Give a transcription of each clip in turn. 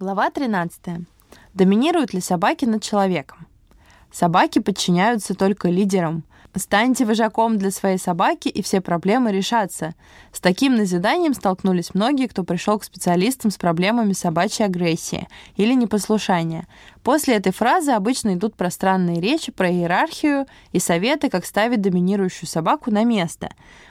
Глава 13. Доминируют ли собаки над человеком? Собаки подчиняются только лидерам. Станьте вожаком для своей собаки, и все проблемы решатся. С таким назиданием столкнулись многие, кто пришел к специалистам с проблемами собачьей агрессии или непослушания. После этой фразы обычно идут пространные речи про иерархию и советы, как ставить доминирующую собаку на место.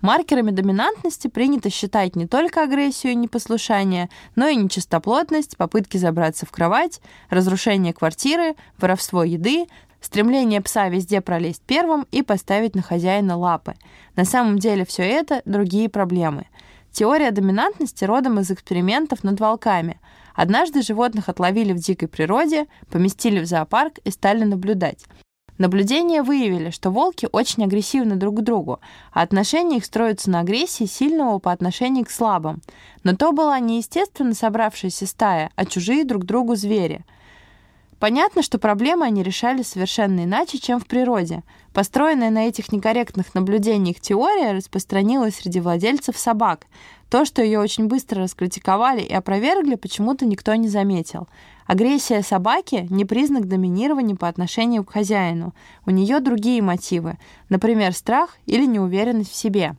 Маркерами доминантности принято считать не только агрессию и непослушание, но и нечистоплотность, попытки забраться в кровать, разрушение квартиры, воровство еды, Стремление пса везде пролезть первым и поставить на хозяина лапы. На самом деле все это — другие проблемы. Теория доминантности родом из экспериментов над волками. Однажды животных отловили в дикой природе, поместили в зоопарк и стали наблюдать. Наблюдения выявили, что волки очень агрессивны друг к другу, а отношения их строятся на агрессии сильного по отношению к слабым. Но то была не естественно собравшаяся стая, а чужие друг другу звери — Понятно, что проблемы они решали совершенно иначе, чем в природе. Построенная на этих некорректных наблюдениях теория распространилась среди владельцев собак. То, что ее очень быстро раскритиковали и опровергли, почему-то никто не заметил. Агрессия собаки — не признак доминирования по отношению к хозяину. У нее другие мотивы, например, страх или неуверенность в себе.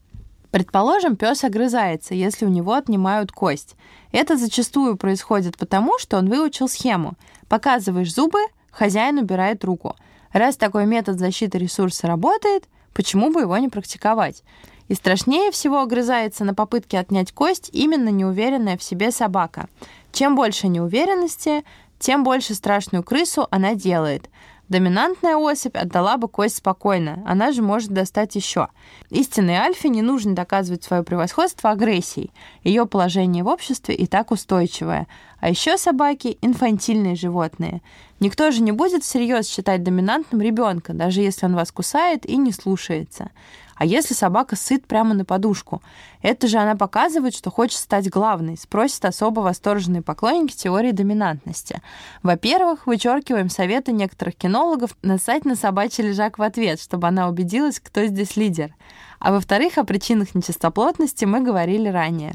Предположим, пес огрызается, если у него отнимают кость. Это зачастую происходит потому, что он выучил схему. Показываешь зубы, хозяин убирает руку. Раз такой метод защиты ресурса работает, почему бы его не практиковать? И страшнее всего огрызается на попытке отнять кость именно неуверенная в себе собака. Чем больше неуверенности, тем больше страшную крысу она делает. Доминантная особь отдала бы кость спокойно, она же может достать еще. Истинной альфе не нужно доказывать свое превосходство агрессией. Ее положение в обществе и так устойчивое. А еще собаки — инфантильные животные. Никто же не будет всерьез считать доминантным ребенка, даже если он вас кусает и не слушается. А если собака сыт прямо на подушку? Это же она показывает, что хочет стать главной, спросят особо восторженные поклонники теории доминантности. Во-первых, вычеркиваем советы некоторых кинологов насать на собачий лежак в ответ, чтобы она убедилась, кто здесь лидер. А во-вторых, о причинах нечистоплотности мы говорили ранее.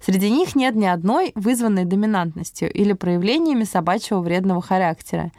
Среди них нет ни одной вызванной доминантностью или проявлениями собачьего вредного характера.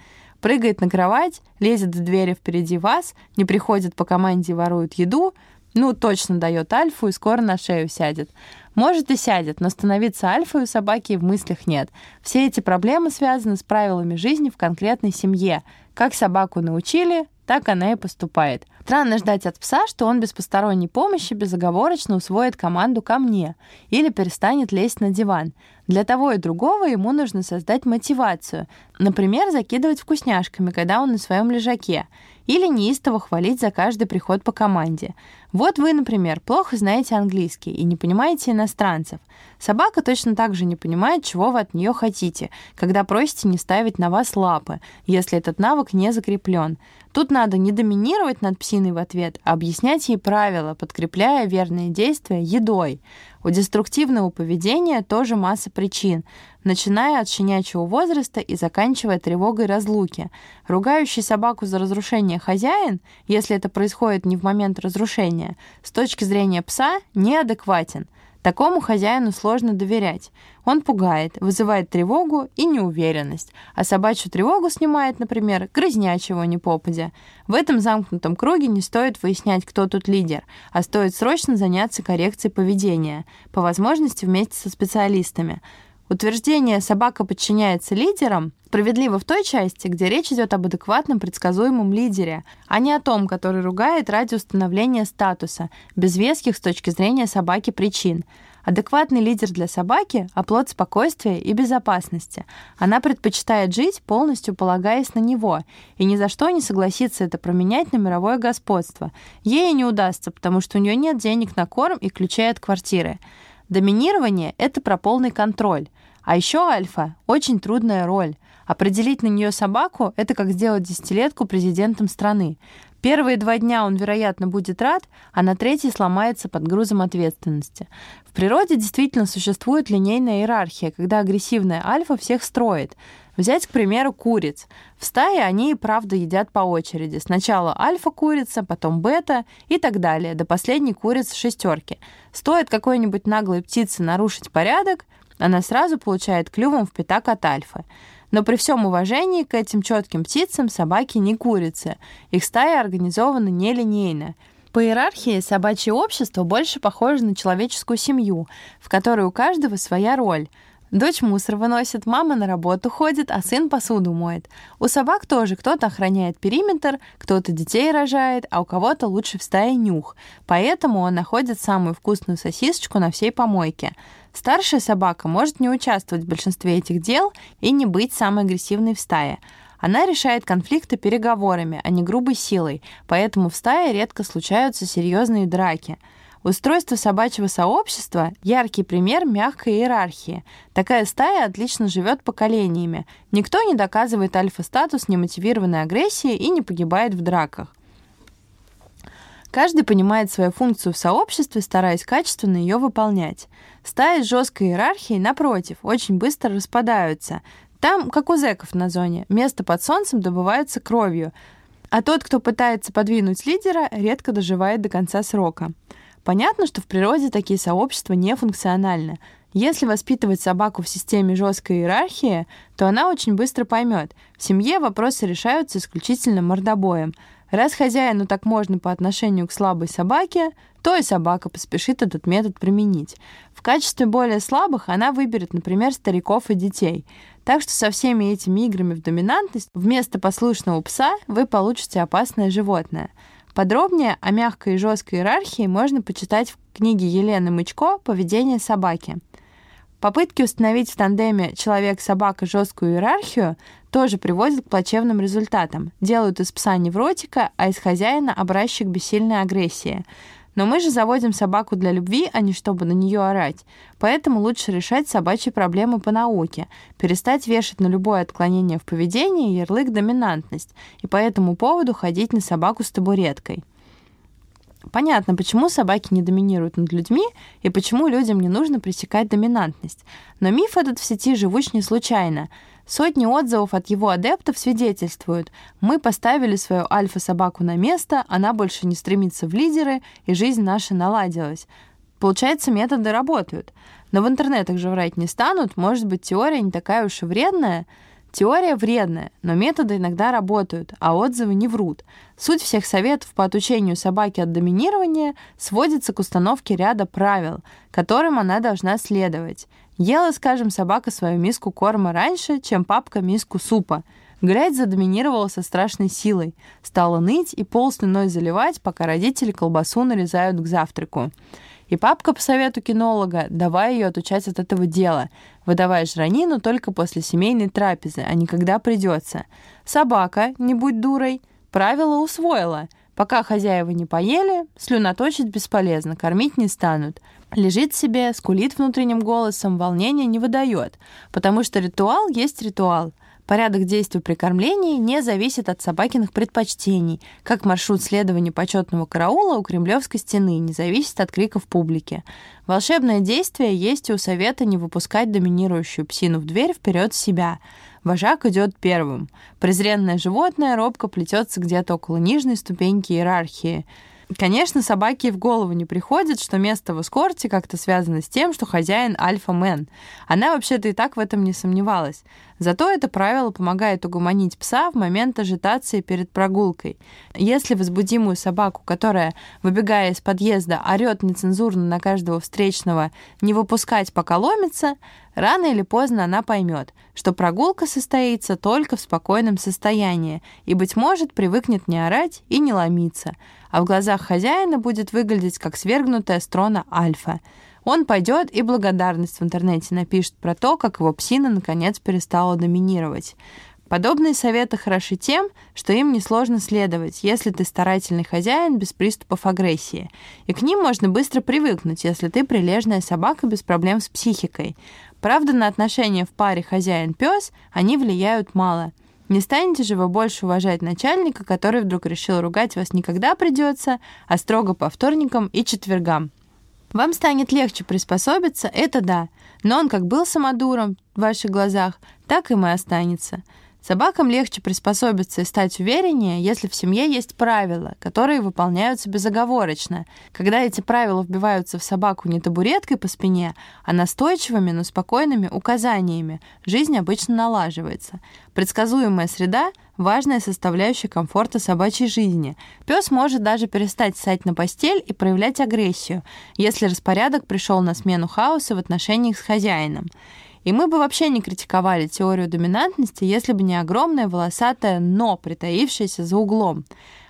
Прыгает на кровать, лезет в двери впереди вас, не приходит по команде ворует еду, ну, точно дает альфу и скоро на шею сядет. Может и сядет, но становиться альфой у собаки в мыслях нет. Все эти проблемы связаны с правилами жизни в конкретной семье. Как собаку научили, так она и поступает. Странно ждать от пса, что он без посторонней помощи безоговорочно усвоит команду ко мне или перестанет лезть на диван. Для того и другого ему нужно создать мотивацию. Например, закидывать вкусняшками, когда он на своем лежаке. Или неистово хвалить за каждый приход по команде. Вот вы, например, плохо знаете английский и не понимаете иностранцев. Собака точно так же не понимает, чего вы от нее хотите, когда просите не ставить на вас лапы, если этот навык не закреплен. Тут надо не доминировать над псиной в ответ, а объяснять ей правила, подкрепляя верные действия едой. У деструктивного поведения тоже масса причин, начиная от щенячьего возраста и заканчивая тревогой разлуки. Ругающий собаку за разрушение хозяин, если это происходит не в момент разрушения, с точки зрения пса неадекватен – Такому хозяину сложно доверять. Он пугает, вызывает тревогу и неуверенность, а собачью тревогу снимает, например, грызня чего ни попадя. В этом замкнутом круге не стоит выяснять, кто тут лидер, а стоит срочно заняться коррекцией поведения, по возможности вместе со специалистами. Утверждение «собака подчиняется лидерам» справедливо в той части, где речь идет об адекватном предсказуемом лидере, а не о том, который ругает ради установления статуса, без веских с точки зрения собаки причин. Адекватный лидер для собаки – оплот спокойствия и безопасности. Она предпочитает жить, полностью полагаясь на него, и ни за что не согласится это променять на мировое господство. Ей не удастся, потому что у нее нет денег на корм и ключей от квартиры. Доминирование — это про полный контроль. А еще альфа — очень трудная роль. Определить на нее собаку — это как сделать десятилетку президентом страны. Первые два дня он, вероятно, будет рад, а на третий сломается под грузом ответственности. В природе действительно существует линейная иерархия, когда агрессивная альфа всех строит. Взять, к примеру, куриц. В стае они и правда едят по очереди. Сначала альфа-курица, потом бета и так далее, до последней курицы шестерки. Стоит какой-нибудь наглой птице нарушить порядок, она сразу получает клювом в пятак от альфа. Но при всем уважении к этим четким птицам собаки не курицы. Их стая организована нелинейно. По иерархии собачье общество больше похоже на человеческую семью, в которой у каждого своя роль — Дочь мусор выносит, мама на работу ходит, а сын посуду моет. У собак тоже кто-то охраняет периметр, кто-то детей рожает, а у кого-то лучше в стае нюх. Поэтому он находит самую вкусную сосисочку на всей помойке. Старшая собака может не участвовать в большинстве этих дел и не быть самой агрессивной в стае. Она решает конфликты переговорами, а не грубой силой, поэтому в стае редко случаются серьезные драки – Устройство собачьего сообщества – яркий пример мягкой иерархии. Такая стая отлично живет поколениями. Никто не доказывает альфа-статус немотивированной агрессии и не погибает в драках. Каждый понимает свою функцию в сообществе, стараясь качественно ее выполнять. Стаи с жесткой иерархией, напротив, очень быстро распадаются. Там, как у зэков на зоне, место под солнцем добывается кровью, а тот, кто пытается подвинуть лидера, редко доживает до конца срока. Понятно, что в природе такие сообщества не функциональны. Если воспитывать собаку в системе жесткой иерархии, то она очень быстро поймет, в семье вопросы решаются исключительно мордобоем. Раз хозяину так можно по отношению к слабой собаке, то и собака поспешит этот метод применить. В качестве более слабых она выберет, например, стариков и детей. Так что со всеми этими играми в доминантность вместо послушного пса вы получите опасное животное – Подробнее о мягкой и жесткой иерархии можно почитать в книге Елены Мычко «Поведение собаки». Попытки установить в тандеме человек-собака жесткую иерархию тоже приводят к плачевным результатам. Делают из пса невротика, а из хозяина образчик бессильной агрессии. Но мы же заводим собаку для любви, а не чтобы на нее орать. Поэтому лучше решать собачьи проблемы по науке, перестать вешать на любое отклонение в поведении ярлык «доминантность» и по этому поводу ходить на собаку с табуреткой. Понятно, почему собаки не доминируют над людьми и почему людям не нужно пресекать доминантность. Но миф этот в сети живуч не случайно. Сотни отзывов от его адептов свидетельствуют. Мы поставили свою альфа-собаку на место, она больше не стремится в лидеры, и жизнь наша наладилась. Получается, методы работают. Но в интернетах же врать не станут, может быть, теория не такая уж и вредная — Теория вредная, но методы иногда работают, а отзывы не врут. Суть всех советов по отучению собаки от доминирования сводится к установке ряда правил, которым она должна следовать. Ела, скажем, собака свою миску корма раньше, чем папка миску супа. Глядь задоминировала со страшной силой. Стала ныть и пол слюной заливать, пока родители колбасу нарезают к завтраку. И папка по совету кинолога, давай ее отучать от этого дела, выдавая жранину только после семейной трапезы, а не когда придется. Собака, не будь дурой, правила усвоила. Пока хозяева не поели, слюноточить бесполезно, кормить не станут. Лежит себе, скулит внутренним голосом, волнения не выдает, потому что ритуал есть ритуал — Порядок действий при кормлении не зависит от собакиных предпочтений, как маршрут следования почетного караула у Кремлевской стены не зависит от криков публики. Волшебное действие есть и у совета не выпускать доминирующую псину в дверь вперед себя. Вожак идет первым. Презренное животное робко плетется где-то около нижней ступеньки иерархии — Конечно, собаке в голову не приходит, что место в эскорте как-то связано с тем, что хозяин альфа-мен. Она вообще-то и так в этом не сомневалась. Зато это правило помогает угомонить пса в момент ажитации перед прогулкой. Если возбудимую собаку, которая, выбегая из подъезда, орет нецензурно на каждого встречного «не выпускать, пока ломится», рано или поздно она поймет, что прогулка состоится только в спокойном состоянии и, быть может, привыкнет не орать и не ломиться, а в глазах хозяина будет выглядеть как свергнутая с альфа — он пойдет и благодарность в интернете напишет про то, как его псина наконец перестала доминировать. Подобные советы хороши тем, что им несложно следовать, если ты старательный хозяин без приступов агрессии. И к ним можно быстро привыкнуть, если ты прилежная собака без проблем с психикой. Правда, на отношения в паре хозяин-пес они влияют мало. Не станете же вы больше уважать начальника, который вдруг решил ругать вас никогда придется, а строго по вторникам и четвергам. Вам станет легче приспособиться, это да, но он как был самодуром в ваших глазах, так им и останется. Собакам легче приспособиться и стать увереннее, если в семье есть правила, которые выполняются безоговорочно. Когда эти правила вбиваются в собаку не табуреткой по спине, а настойчивыми, но спокойными указаниями, жизнь обычно налаживается. Предсказуемая среда – важная составляющая комфорта собачьей жизни. Пес может даже перестать ссать на постель и проявлять агрессию, если распорядок пришел на смену хаоса в отношениях с хозяином. И мы бы вообще не критиковали теорию доминантности, если бы не огромное волосатое «но», притаившееся за углом.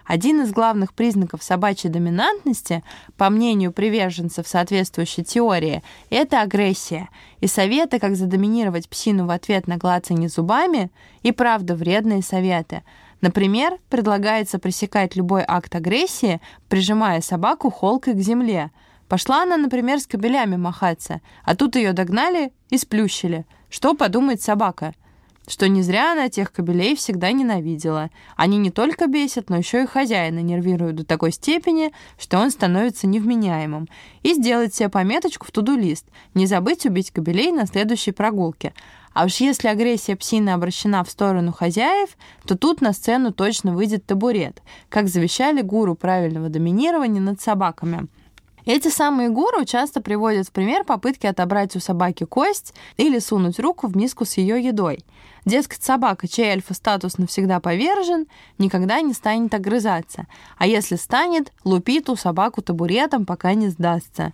Один из главных признаков собачьей доминантности, по мнению приверженцев соответствующей теории, это агрессия. И советы, как задоминировать псину в ответ на глацание зубами, и правда вредные советы. Например, предлагается пресекать любой акт агрессии, прижимая собаку холкой к земле – Пошла она, например, с кобелями махаться, а тут ее догнали и сплющили. Что подумает собака? Что не зря она тех кобелей всегда ненавидела. Они не только бесят, но еще и хозяина нервируют до такой степени, что он становится невменяемым. И сделать себе пометочку в туду-лист. Не забыть убить кобелей на следующей прогулке. А уж если агрессия псины обращена в сторону хозяев, то тут на сцену точно выйдет табурет, как завещали гуру правильного доминирования над собаками – эти самые гуру часто приводят в пример попытки отобрать у собаки кость или сунуть руку в миску с ее едой. Дескать, собака, чей альфа-статус навсегда повержен, никогда не станет огрызаться, а если станет, лупит у собаку табуретом, пока не сдастся.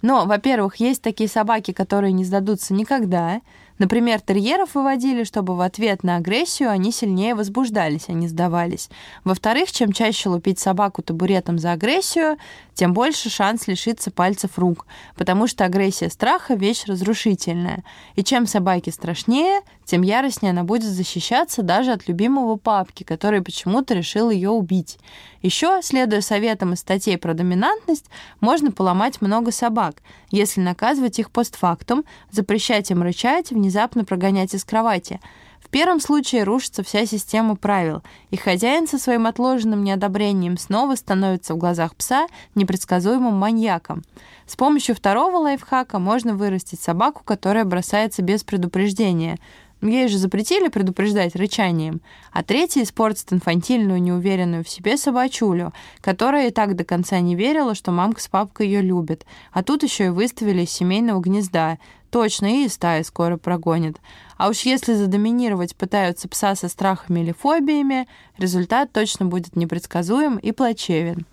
Но, во-первых, есть такие собаки, которые не сдадутся никогда, Например, терьеров выводили, чтобы в ответ на агрессию они сильнее возбуждались, а не сдавались. Во-вторых, чем чаще лупить собаку табуретом за агрессию, тем больше шанс лишиться пальцев рук, потому что агрессия страха — вещь разрушительная. И чем собаке страшнее, тем яростнее она будет защищаться даже от любимого папки, который почему-то решил ее убить. Еще, следуя советам из статей про доминантность, можно поломать много собак, если наказывать их постфактум, запрещать им рычать, внезапно прогонять из кровати. В первом случае рушится вся система правил, и хозяин со своим отложенным неодобрением снова становится в глазах пса непредсказуемым маньяком. С помощью второго лайфхака можно вырастить собаку, которая бросается без предупреждения — Ей же запретили предупреждать рычанием. А третий испортит инфантильную, неуверенную в себе собачулю, которая и так до конца не верила, что мамка с папкой ее любят. А тут еще и выставили из семейного гнезда. Точно, и из стаи скоро прогонят. А уж если задоминировать пытаются пса со страхами или фобиями, результат точно будет непредсказуем и плачевен.